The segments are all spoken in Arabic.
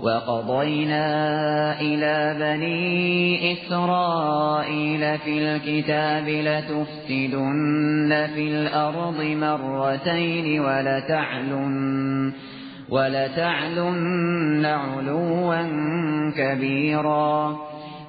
وقضينا إلى بني إسرائيل في الكتاب لتفسدن في الأرض مرتين ولتعلن ولتعلن علوا كبيرا.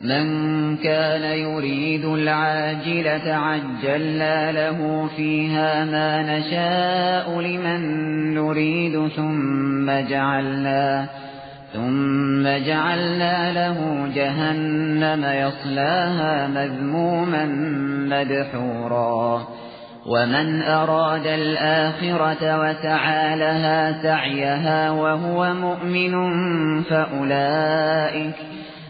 من كان يريد العاجلة عجلنا له فيها ما نشاء لمن نريد ثم جعلنا ثم جعلنا له جهنم يصلاها مذموما مدحورا ومن أراد الآخرة وسعى لها سعيها وهو مؤمن فأولئك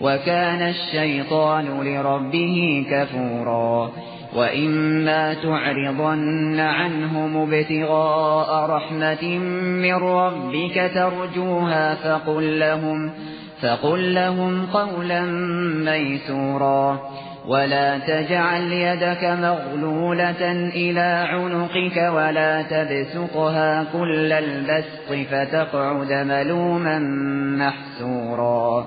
وكان الشيطان لربه كفورا. وإما تعرضن عنهم ابتغاء رحمة من ربك ترجوها فقل لهم, فقل لهم قولا ميسورا. ولا تجعل يدك مغلولة إلى عنقك ولا تبسقها كل البسط فتقعد ملوما محسورا.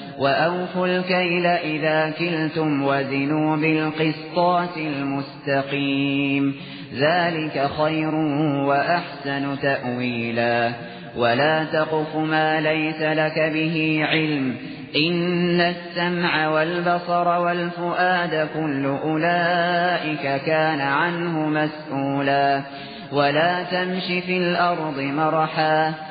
وأوفوا الكيل إذا كلتم وزنوا بالقسطاس المستقيم. ذلك خير وأحسن تأويلا. ولا تقف ما ليس لك به علم. إن السمع والبصر والفؤاد كل أولئك كان عنه مسؤولا. ولا تمش في الأرض مرحا.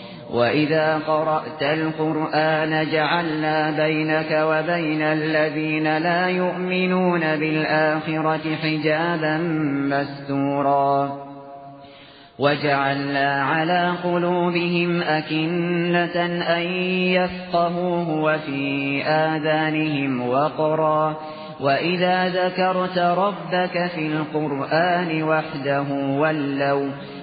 وإذا قرأت القرآن جعلنا بينك وبين الذين لا يؤمنون بالآخرة حجابا مستورا وجعلنا على قلوبهم أكنة أن يفقهوه وفي آذانهم وقرا وإذا ذكرت ربك في القرآن وحده ولوا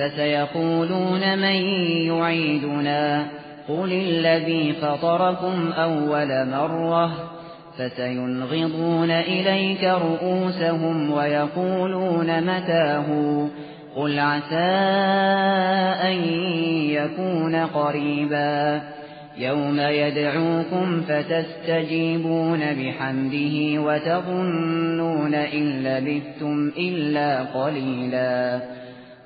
فسيقولون من يعيدنا قل الذي فطركم أول مرة فسينغضون إليك رؤوسهم ويقولون متاه قل عسى أن يكون قريبا يوم يدعوكم فتستجيبون بحمده وتظنون إن لبثتم إلا قليلا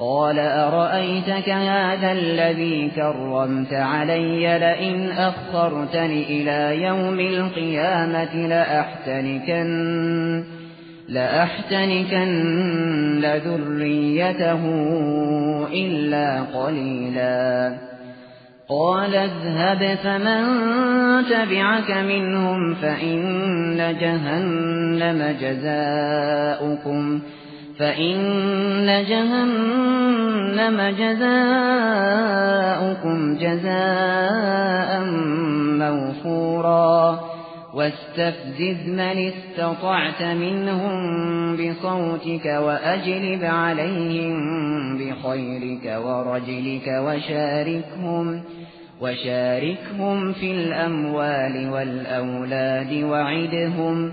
قال أرأيتك هذا الذي كرمت علي لئن أخرتني إلى يوم القيامة لأحتنكن لأحتنكن لذريته إلا قليلا. قال اذهب فمن تبعك منهم فإن جهنم جزاؤكم. فإن جهنم جزاؤكم جزاء موفورا واستفزز من استطعت منهم بصوتك وأجلب عليهم بخيرك ورجلك وشاركهم وشاركهم في الأموال والأولاد وعدهم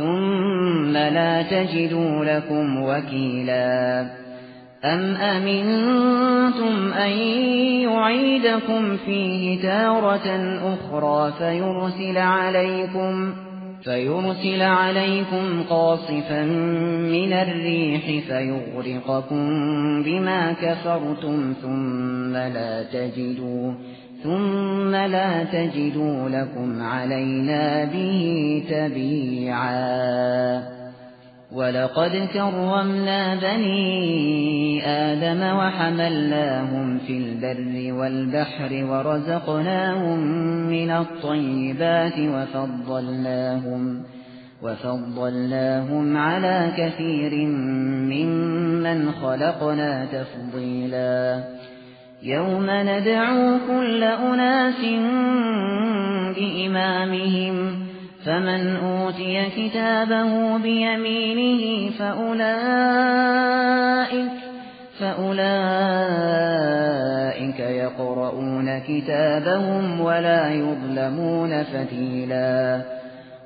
ثُمَّ لَا تَجِدُوا لَكُمْ وَكِيلًا أَمْ أَمِنْتُمْ أَنْ يُعِيدَكُمْ فِيهِ تَارَةً أُخْرَى فَيُرْسِلَ عَلَيْكُمْ فَيُرْسِلَ عَلَيْكُمْ قَاصِفًا مِنَ الرِّيحِ فَيُغْرِقَكُم بِمَا كَفَرْتُمْ ثُمَّ لَا تَجِدُوا ثُمَّ لَا تَجِدُوا لَكُمْ عَلَيْنَا بِهِ تَبِيعًا وَلَقَدْ كَرَّمْنَا بَنِي آدَمَ وَحَمَلْنَاهُمْ فِي الْبَرِّ وَالْبَحْرِ وَرَزَقْنَاهُمْ مِنَ الطَّيِّبَاتِ وَفَضَّلْنَاهُمْ وَفَضَّلْنَاهُمْ عَلَى كَثِيرٍ مِّمَّنْ خَلَقْنَا تَفْضِيلًا يَوْمَ نَدْعُو كُلَّ أُنَاسٍ بِإِمَامِهِمْ فَمَنْ أُوتِيَ كِتَابَهُ بِيَمِينِهِ فَأُولَئِكَ فَأُولَئِكَ يَقْرَؤُونَ كِتَابَهُمْ وَلَا يُظْلَمُونَ فَتِيلًا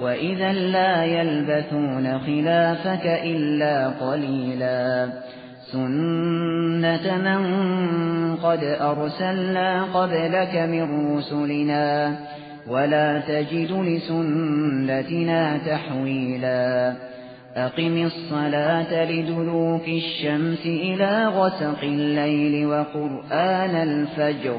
وَإِذًا لَّا يَلْبَثُونَ خِلَافَكَ إِلَّا قَلِيلًا سُنَّةَ مَن قَدْ أَرْسَلْنَا قَبْلَكَ مِن رُّسُلِنَا وَلَا تَجِدُ لِسُنَّتِنَا تَحْوِيلًا أقم الصلاة لدلوك الشمس إلى غسق الليل وقرآن الفجر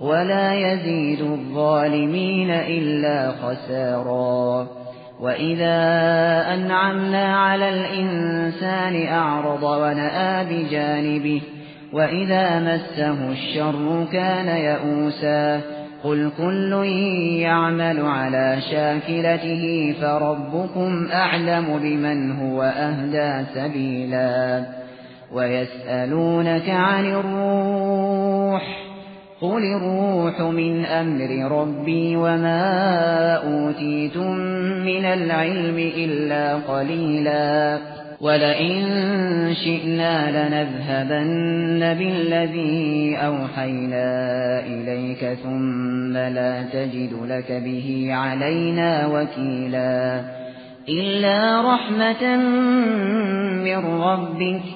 ولا يزيد الظالمين إلا خسارا. وإذا أنعمنا على الإنسان أعرض ونآ بجانبه وإذا مسه الشر كان يئوسا. قل كل يعمل على شاكلته فربكم أعلم بمن هو أهدى سبيلا. ويسألونك عن الروح قل الروح من أمر ربي وما أوتيتم من العلم إلا قليلا ولئن شئنا لنذهبن بالذي أوحينا إليك ثم لا تجد لك به علينا وكيلا إلا رحمة من ربك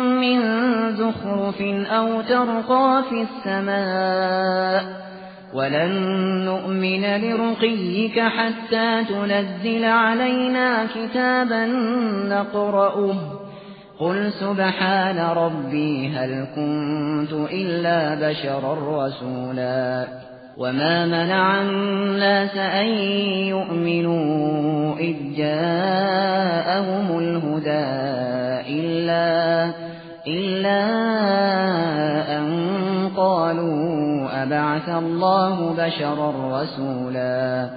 من زخرف أو ترقى في السماء ولن نؤمن لرقيك حتى تنزل علينا كتابا نقرأه. قل سبحان ربي هل كنت إلا بشرا رسولا. وما منع الناس أن يؤمنوا إذ جاءهم الهدى إلا, إلا أن قالوا أبعث الله بشرا رسولا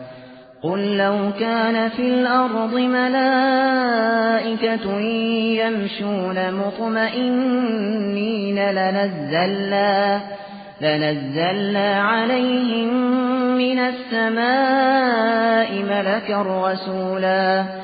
قل لو كان في الأرض ملائكة يمشون مطمئنين لنزلنا, لنزلنا عليهم من السماء ملكا رسولا